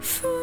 风